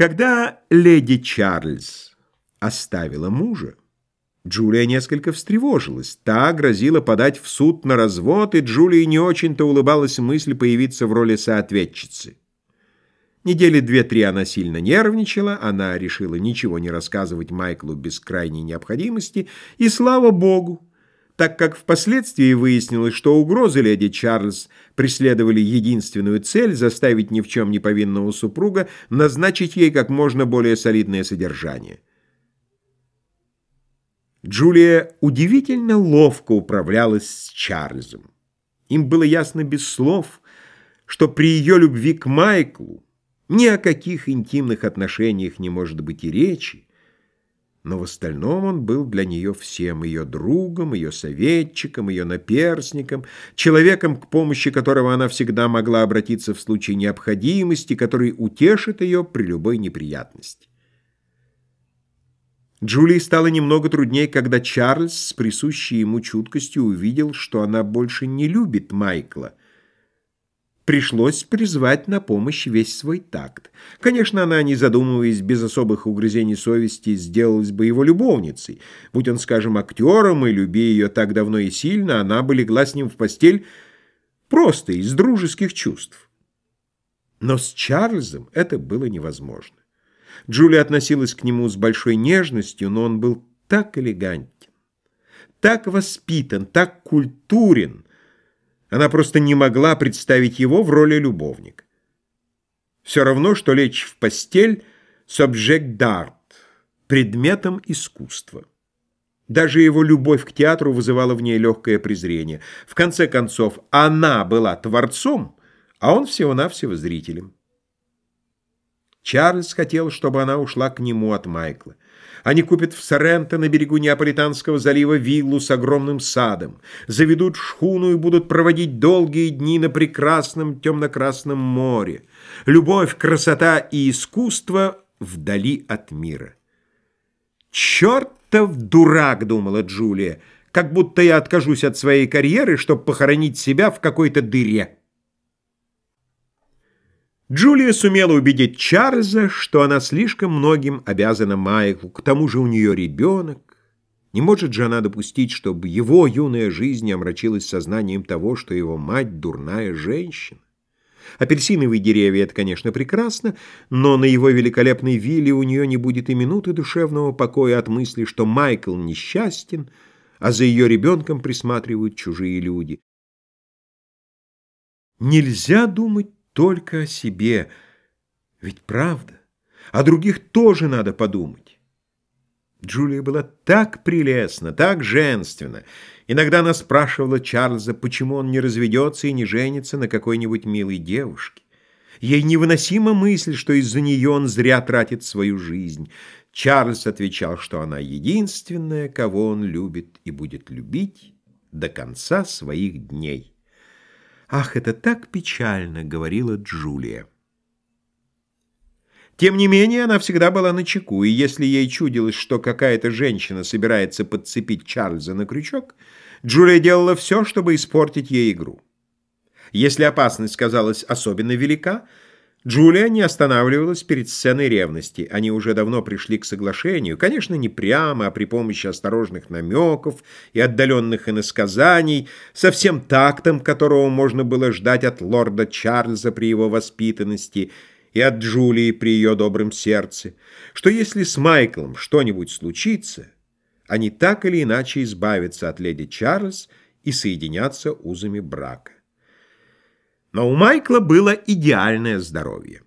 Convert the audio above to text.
Когда леди Чарльз оставила мужа, Джулия несколько встревожилась. Та грозила подать в суд на развод, и Джулии не очень-то улыбалась мысль появиться в роли соответчицы. Недели две-три она сильно нервничала, она решила ничего не рассказывать Майклу без крайней необходимости, и слава богу, так как впоследствии выяснилось, что угрозы леди Чарльз преследовали единственную цель заставить ни в чем не повинного супруга назначить ей как можно более солидное содержание. Джулия удивительно ловко управлялась с Чарльзом. Им было ясно без слов, что при ее любви к Майклу ни о каких интимных отношениях не может быть и речи, но в остальном он был для нее всем, ее другом, ее советчиком, ее наперсником, человеком, к помощи которого она всегда могла обратиться в случае необходимости, который утешит ее при любой неприятности. Джулии стало немного труднее, когда Чарльз с присущей ему чуткостью увидел, что она больше не любит Майкла, Пришлось призвать на помощь весь свой такт. Конечно, она, не задумываясь, без особых угрызений совести, сделалась бы его любовницей. Будь он, скажем, актером, и люби ее так давно и сильно, она бы легла с ним в постель просто из дружеских чувств. Но с Чарльзом это было невозможно. Джулия относилась к нему с большой нежностью, но он был так элегантен, так воспитан, так культурен, она просто не могла представить его в роли любовника. Все равно, что лечь в постель с обжект дарт, предметом искусства. Даже его любовь к театру вызывала в ней легкое презрение. В конце концов, она была творцом, а он всего-навсего зрителем. Чарльз хотел, чтобы она ушла к нему от Майкла. Они купят в Соренто на берегу Неаполитанского залива виллу с огромным садом, заведут шхуну и будут проводить долгие дни на прекрасном темно-красном море. Любовь, красота и искусство вдали от мира. «Чертов дурак!» — думала Джулия. «Как будто я откажусь от своей карьеры, чтобы похоронить себя в какой-то дыре». Джулия сумела убедить Чарльза, что она слишком многим обязана Майклу, к тому же у нее ребенок. Не может же она допустить, чтобы его юная жизнь омрачилась сознанием того, что его мать дурная женщина. Апельсиновые деревья — это, конечно, прекрасно, но на его великолепной вилле у нее не будет и минуты душевного покоя от мысли, что Майкл несчастен, а за ее ребенком присматривают чужие люди. Нельзя думать только о себе. Ведь правда, о других тоже надо подумать. Джулия была так прелестна, так женственна. Иногда она спрашивала Чарльза, почему он не разведется и не женится на какой-нибудь милой девушке. Ей невыносима мысль, что из-за нее он зря тратит свою жизнь. Чарльз отвечал, что она единственная, кого он любит и будет любить до конца своих дней. «Ах, это так печально!» — говорила Джулия. Тем не менее, она всегда была на чеку, и если ей чудилось, что какая-то женщина собирается подцепить Чарльза на крючок, Джулия делала все, чтобы испортить ей игру. Если опасность казалась особенно велика, Джулия не останавливалась перед сценой ревности. Они уже давно пришли к соглашению, конечно, не прямо, а при помощи осторожных намеков и отдаленных иносказаний, со всем тактом, которого можно было ждать от лорда Чарльза при его воспитанности и от Джулии при ее добром сердце, что если с Майклом что-нибудь случится, они так или иначе избавятся от леди Чарльз и соединятся узами брака. Но у Майкла было идеальное здоровье.